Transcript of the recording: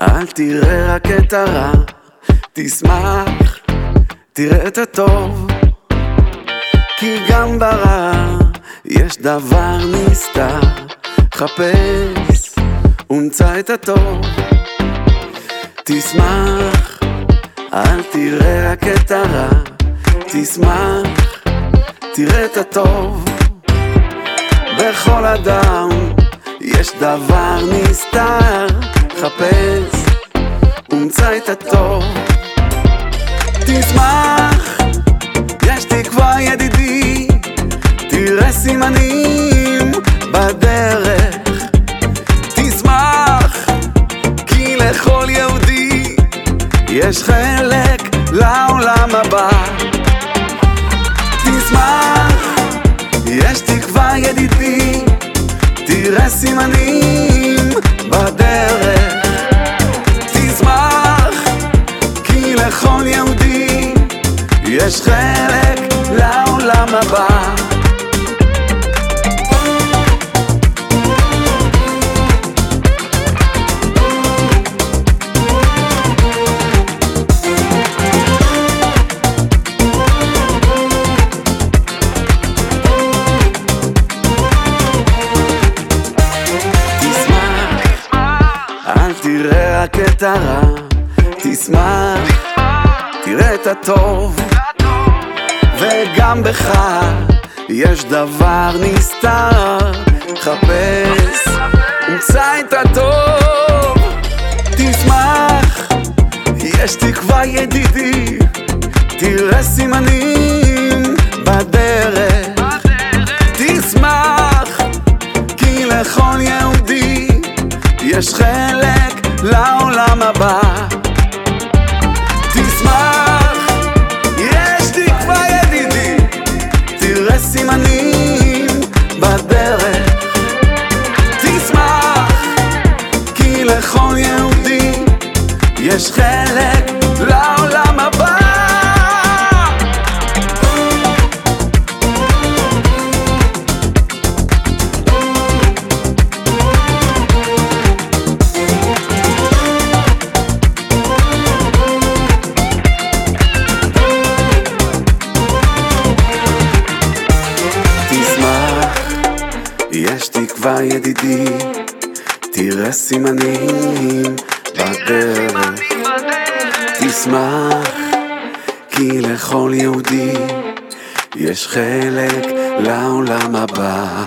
אל תראה רק את הרע, תשמח, תראה את הטוב. כי גם ברע יש דבר נסתר, חפש ומצא את הטוב. תשמח, אל תראה רק את הרע, תשמח, תראה את הטוב. בכל אדם יש דבר נסתר, חפש ומצא את הטוב. תשמח, יש תקווה ידידי, תראה סימנים בדרך. תשמח, כי לכל יהודי יש חלק לעולם הבא. תשמח, יש תקווה ידידי, תראה סימנים בדרך. תשמח, כי לכל יהודי יש חלק לעולם הבא. את הרע, תשמח, תראה את הטוב, וגם בך יש דבר נסתר, חפש, ומצא את הטוב, תשמח, יש תקווה ידידי, תראה סימנים בדרך, תשמח, כי לכל יהודי יש חלק לעולם הבא. תשמח, יש תקווה ידידי, תראה סימנים בדרך. תשמח, כי לכל יהודי יש חלק לעולם יש תקווה ידידי, תראה סימנים בדרך. תשמח, כי לכל יהודי יש חלק לעולם הבא.